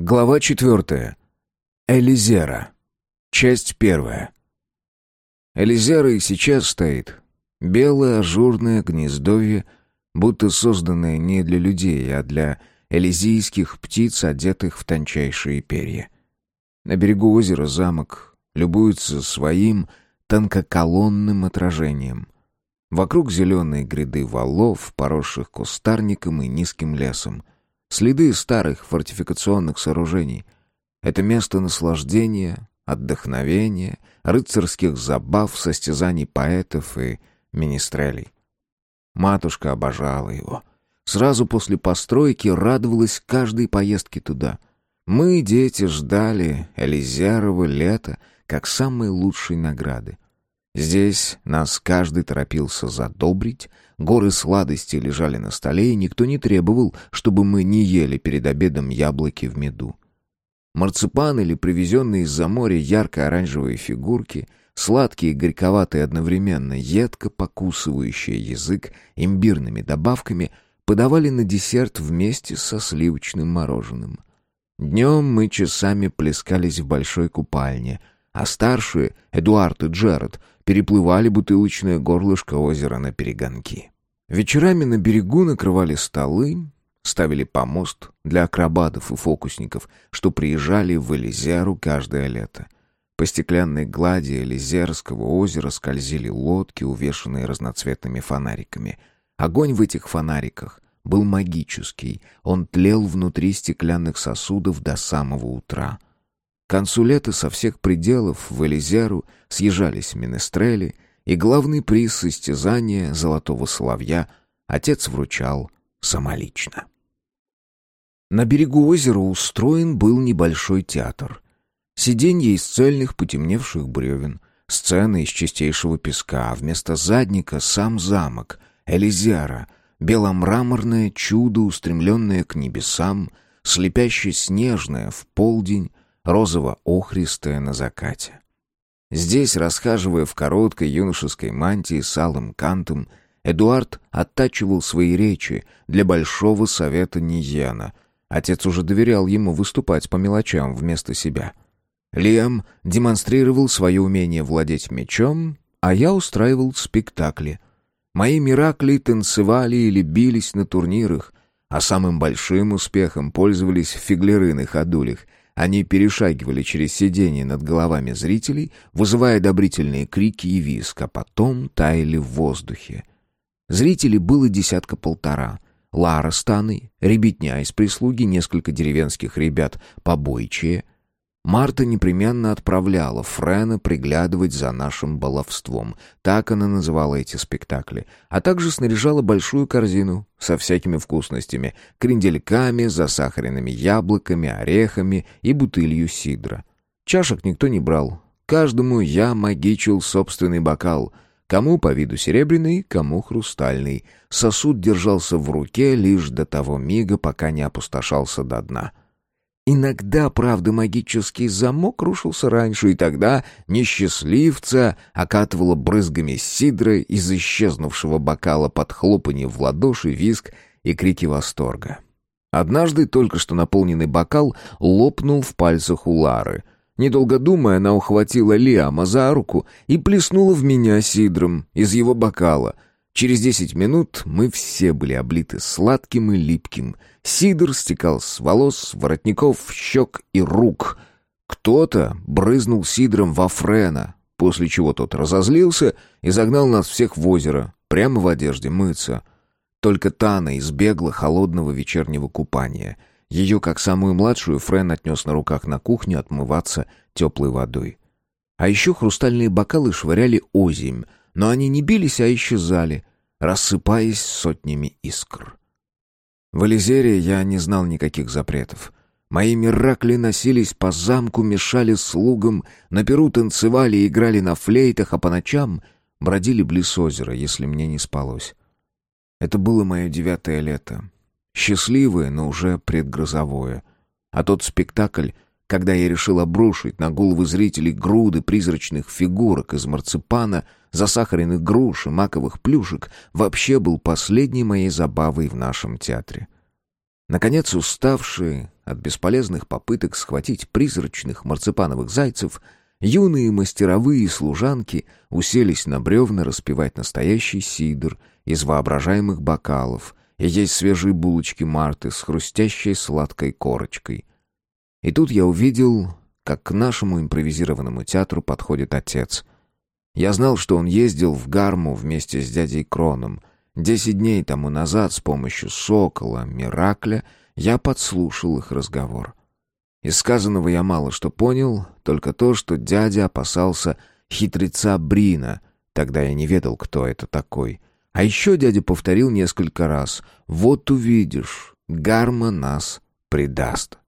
Глава четвертая. Элизера. Часть первая. Элизера и сейчас стоит. Белое ажурное гнездовье, будто созданное не для людей, а для элизийских птиц, одетых в тончайшие перья. На берегу озера замок любуется своим тонкоколонным отражением. Вокруг зеленые гряды валов, поросших кустарником и низким лесом — Следы старых фортификационных сооружений. Это место наслаждения, отдохновения, рыцарских забав, состязаний поэтов и министрелей. Матушка обожала его. Сразу после постройки радовалась каждой поездке туда. Мы, дети, ждали Элизярова лета как самой лучшей награды. Здесь нас каждый торопился задобрить, горы сладостей лежали на столе, и никто не требовал, чтобы мы не ели перед обедом яблоки в меду. Марципан или привезенные из-за моря ярко-оранжевые фигурки, сладкие и горьковатые одновременно, едко покусывающие язык имбирными добавками, подавали на десерт вместе со сливочным мороженым. Днем мы часами плескались в большой купальне, а старшие, Эдуард и Джеред, переплывали бутылочное горлышко озера на перегонки. Вечерами на берегу накрывали столы, ставили помост для акробатов и фокусников, что приезжали в Элизеру каждое лето. По стеклянной глади Элизерского озера скользили лодки, увешанные разноцветными фонариками. Огонь в этих фонариках был магический, он тлел внутри стеклянных сосудов до самого утра — к концу лета со всех пределов в Элизеру съезжались менестрели, и главный приз состязания «Золотого соловья» отец вручал самолично. На берегу озера устроен был небольшой театр. Сиденье из цельных потемневших бревен, сцена из чистейшего песка, а вместо задника сам замок, Элизера, беломраморное чудо, устремленное к небесам, слепяще снежное в полдень, розово-охристая на закате. Здесь, расхаживая в короткой юношеской мантии с алым кантом, Эдуард оттачивал свои речи для Большого Совета Ниена. Отец уже доверял ему выступать по мелочам вместо себя. Лиам демонстрировал свое умение владеть мечом, а я устраивал спектакли. Мои миракли танцевали или бились на турнирах, а самым большим успехом пользовались в фиглерыных ходулях — они перешагивали через сиденье над головами зрителей, вызывая одобрительные крики и визг, а потом таяли в воздухе. Зрителей было десятка-полтора. Лара с Таной, ребятня из прислуги, несколько деревенских ребят побойчие — Марта непременно отправляла Френа приглядывать за нашим баловством. Так она называла эти спектакли. А также снаряжала большую корзину со всякими вкусностями, крендельками, засахаренными яблоками, орехами и бутылью сидра. Чашек никто не брал. Каждому я магичил собственный бокал. Кому по виду серебряный, кому хрустальный. Сосуд держался в руке лишь до того мига, пока не опустошался до дна. — Иногда, правда, магический замок рушился раньше, и тогда несчастливца окатывало брызгами сидры из исчезнувшего бокала под хлопанье в ладоши, виск и крики восторга. Однажды только что наполненный бокал лопнул в пальцах у Лары. Недолго думая, она ухватила Лиама за руку и плеснула в меня сидром из его бокала — Через десять минут мы все были облиты сладким и липким. Сидр стекал с волос, воротников, щек и рук. Кто-то брызнул сидром во Френа, после чего тот разозлился и загнал нас всех в озеро, прямо в одежде мыться. Только Тана избегла холодного вечернего купания. Ее, как самую младшую, Френ отнес на руках на кухню отмываться теплой водой. А еще хрустальные бокалы швыряли озимь, но они не бились, а исчезали, рассыпаясь сотнями искр. В Элизере я не знал никаких запретов. Мои миракли носились по замку, мешали слугам, на перу танцевали и играли на флейтах, а по ночам бродили близ озера, если мне не спалось. Это было мое девятое лето. Счастливое, но уже предгрозовое. А тот спектакль когда я решил обрушить на головы зрителей груды призрачных фигурок из марципана, засахаренных груш и маковых плюшек, вообще был последней моей забавой в нашем театре. Наконец, уставшие от бесполезных попыток схватить призрачных марципановых зайцев, юные мастеровые служанки уселись на бревна распивать настоящий сидр из воображаемых бокалов и есть свежие булочки Марты с хрустящей сладкой корочкой. И тут я увидел, как к нашему импровизированному театру подходит отец. Я знал, что он ездил в Гарму вместе с дядей Кроном. Десять дней тому назад с помощью сокола, Миракля, я подслушал их разговор. Из сказанного я мало что понял, только то, что дядя опасался хитреца Брина. Тогда я не ведал, кто это такой. А еще дядя повторил несколько раз. «Вот увидишь, Гарма нас предаст».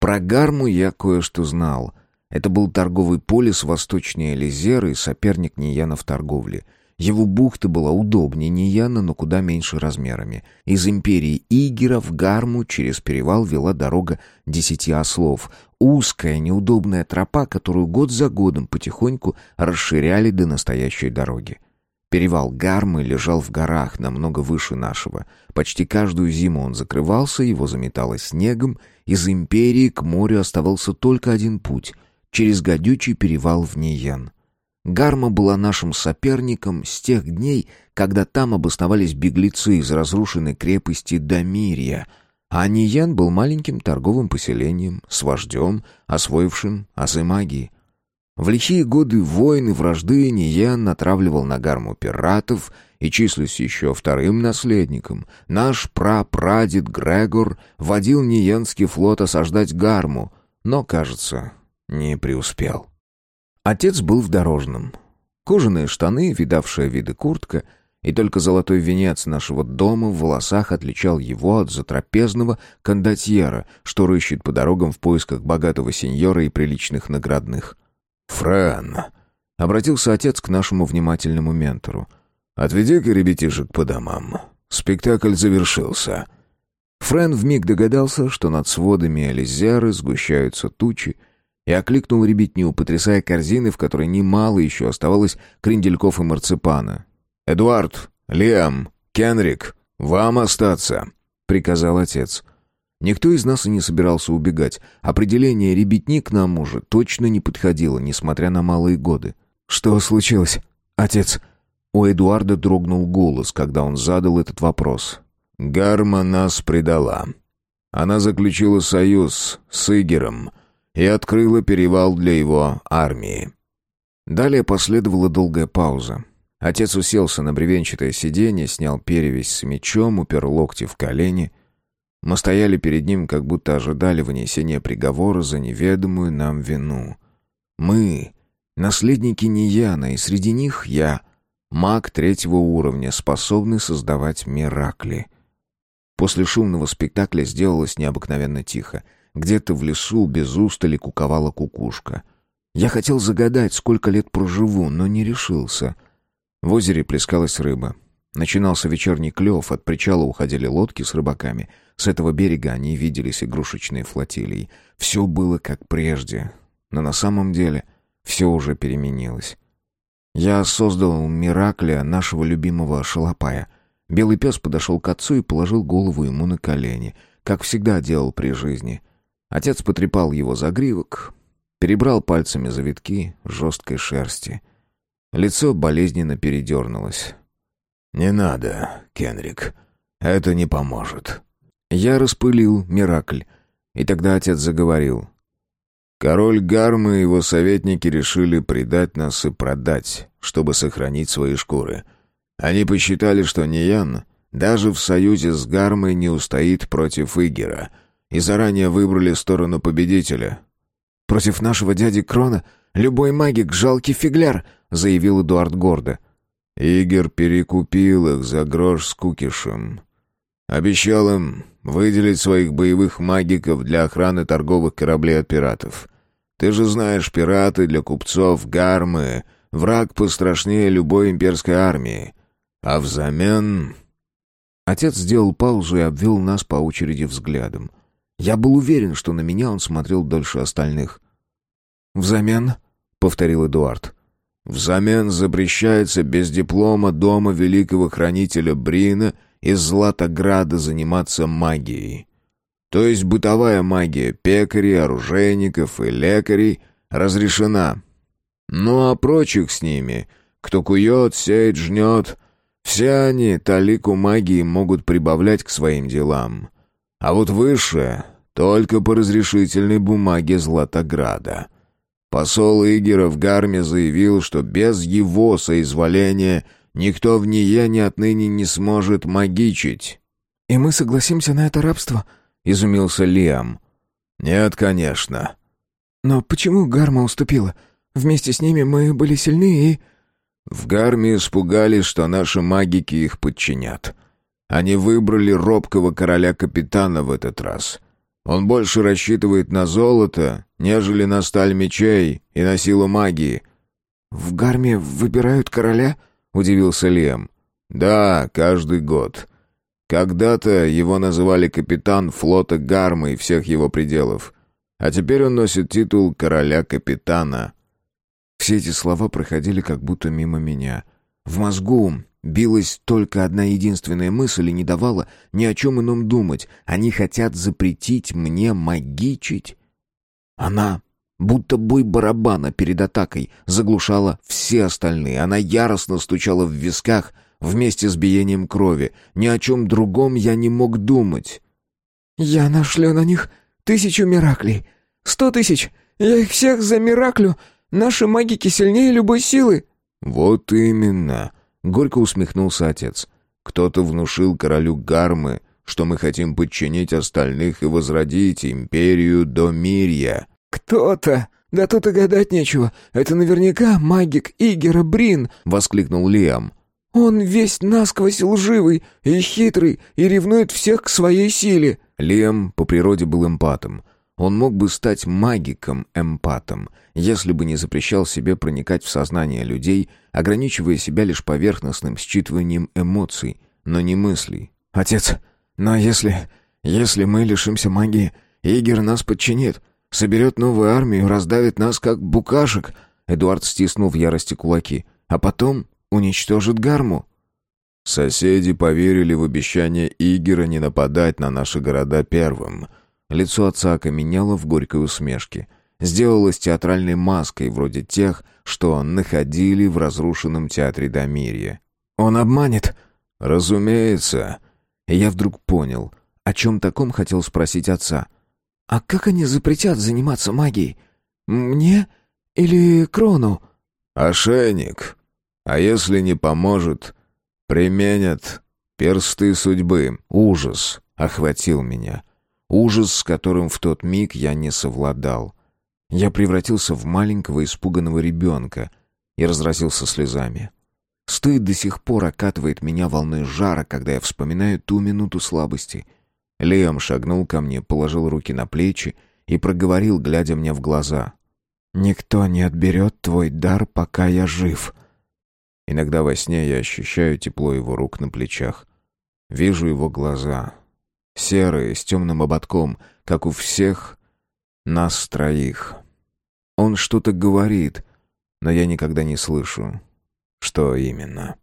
Про Гарму я кое-что знал. Это был торговый полис восточнее Элизеры и соперник Нияна в торговле. Его бухта была удобнее Нияна, но куда меньше размерами. Из империи Игера в Гарму через перевал вела дорога десяти ослов. Узкая, неудобная тропа, которую год за годом потихоньку расширяли до настоящей дороги. Перевал Гармы лежал в горах, намного выше нашего. Почти каждую зиму он закрывался, его заметало снегом. Из империи к морю оставался только один путь — через гадючий перевал в Ниен. Гарма была нашим соперником с тех дней, когда там обосновались беглецы из разрушенной крепости Дамирия, а Ниен был маленьким торговым поселением с вождем, освоившим азы магии — в лихие годы войны вражды Ниен натравливал на гарму пиратов и, числясь еще вторым наследником, наш прапрадед Грегор водил Ниенский флот осаждать гарму, но, кажется, не преуспел. Отец был в дорожном. Кожаные штаны, видавшая виды куртка — и только золотой венец нашего дома в волосах отличал его от затрапезного кондотьера, что рыщет по дорогам в поисках богатого сеньора и приличных наградных. «Фран», — обратился отец к нашему внимательному ментору, — «отведи-ка ребятишек по домам. Спектакль завершился». Френ вмиг догадался, что над сводами Элизеры сгущаются тучи, и окликнул ребятню, потрясая корзины, в которой немало еще оставалось крендельков и марципана. «Эдуард, Лиам, Кенрик, вам остаться», — приказал отец. Никто из нас и не собирался убегать. Определение «ребятни» к нам уже точно не подходило, несмотря на малые годы. «Что случилось, отец?» У Эдуарда дрогнул голос, когда он задал этот вопрос. «Гарма нас предала. Она заключила союз с Игером и открыла перевал для его армии». Далее последовала долгая пауза. Отец уселся на бревенчатое сиденье, снял перевязь с мечом, упер локти в колени — мы стояли перед ним, как будто ожидали вынесения приговора за неведомую нам вину. Мы — наследники Нияна, и среди них я — маг третьего уровня, способный создавать миракли. После шумного спектакля сделалось необыкновенно тихо. Где-то в лесу без устали куковала кукушка. Я хотел загадать, сколько лет проживу, но не решился. В озере плескалась рыба. Начинался вечерний клев, от причала уходили лодки с рыбаками. С этого берега они виделись игрушечные флотилии. Все было как прежде, но на самом деле все уже переменилось. Я создал Миракля, нашего любимого шалопая. Белый пес подошел к отцу и положил голову ему на колени, как всегда делал при жизни. Отец потрепал его за гривок, перебрал пальцами завитки жесткой шерсти. Лицо болезненно передернулось. «Не надо, Кенрик. Это не поможет». Я распылил Миракль, и тогда отец заговорил. «Король Гармы и его советники решили предать нас и продать, чтобы сохранить свои шкуры. Они посчитали, что Ниян даже в союзе с Гармой не устоит против Игера, и заранее выбрали сторону победителя». «Против нашего дяди Крона любой магик — жалкий фигляр», — заявил Эдуард гордо. Игорь перекупил их за грош с кукишем. Обещал им выделить своих боевых магиков для охраны торговых кораблей от пиратов. Ты же знаешь, пираты для купцов гармы — враг пострашнее любой имперской армии. А взамен... Отец сделал паузу и обвел нас по очереди взглядом. Я был уверен, что на меня он смотрел дольше остальных. «Взамен?» — повторил Эдуард. Взамен запрещается без диплома дома великого хранителя Брина из Златограда заниматься магией. То есть бытовая магия пекарей, оружейников и лекарей разрешена. Ну а прочих с ними, кто кует, сеет, жнет, все они талику магии могут прибавлять к своим делам. А вот выше только по разрешительной бумаге Златограда. Посол Игера в Гарме заявил, что без его соизволения никто в Ниене отныне не сможет магичить. «И мы согласимся на это рабство?» — изумился Лиам. «Нет, конечно». «Но почему Гарма уступила? Вместе с ними мы были сильны и...» В Гарме испугались, что наши магики их подчинят. Они выбрали робкого короля-капитана в этот раз. Он больше рассчитывает на золото, нежели на сталь мечей и на силу магии. «В Гарме выбирают короля?» — удивился Лем. «Да, каждый год. Когда-то его называли капитан флота Гармы и всех его пределов. А теперь он носит титул короля-капитана». Все эти слова проходили как будто мимо меня. В мозгу билась только одна единственная мысль и не давала ни о чем ином думать. Они хотят запретить мне магичить. Она, будто бой барабана перед атакой, заглушала все остальные. Она яростно стучала в висках вместе с биением крови. Ни о чем другом я не мог думать. «Я нашлю на них тысячу мираклей. Сто тысяч. Я их всех за мираклю. Наши магики сильнее любой силы». «Вот именно», — горько усмехнулся отец. «Кто-то внушил королю Гармы, что мы хотим подчинить остальных и возродить империю до Мирья». «Кто-то? Да тут и гадать нечего. Это наверняка магик Игера Брин!» — воскликнул Лиам. «Он весь насквозь лживый и хитрый и ревнует всех к своей силе». Лиам по природе был эмпатом. Он мог бы стать магиком-эмпатом, если бы не запрещал себе проникать в сознание людей, ограничивая себя лишь поверхностным считыванием эмоций, но не мыслей. «Отец, но если... если мы лишимся магии, Игер нас подчинит, соберет новую армию, раздавит нас, как букашек...» Эдуард стиснул в ярости кулаки. «А потом уничтожит гарму». Соседи поверили в обещание Игера не нападать на наши города первым — Лицо отца окаменело в горькой усмешке. Сделалось театральной маской, вроде тех, что находили в разрушенном театре Домирья. «Он обманет!» «Разумеется!» Я вдруг понял, о чем таком хотел спросить отца. «А как они запретят заниматься магией? Мне или Крону?» «Ошейник. А если не поможет, применят персты судьбы. Ужас охватил меня. Ужас, с которым в тот миг я не совладал. Я превратился в маленького испуганного ребенка и разразился слезами. Стыд до сих пор окатывает меня волной жара, когда я вспоминаю ту минуту слабости. Леом шагнул ко мне, положил руки на плечи и проговорил, глядя мне в глаза. «Никто не отберет твой дар, пока я жив». Иногда во сне я ощущаю тепло его рук на плечах. Вижу его глаза, серые, с темным ободком, как у всех нас троих. Он что-то говорит, но я никогда не слышу, что именно.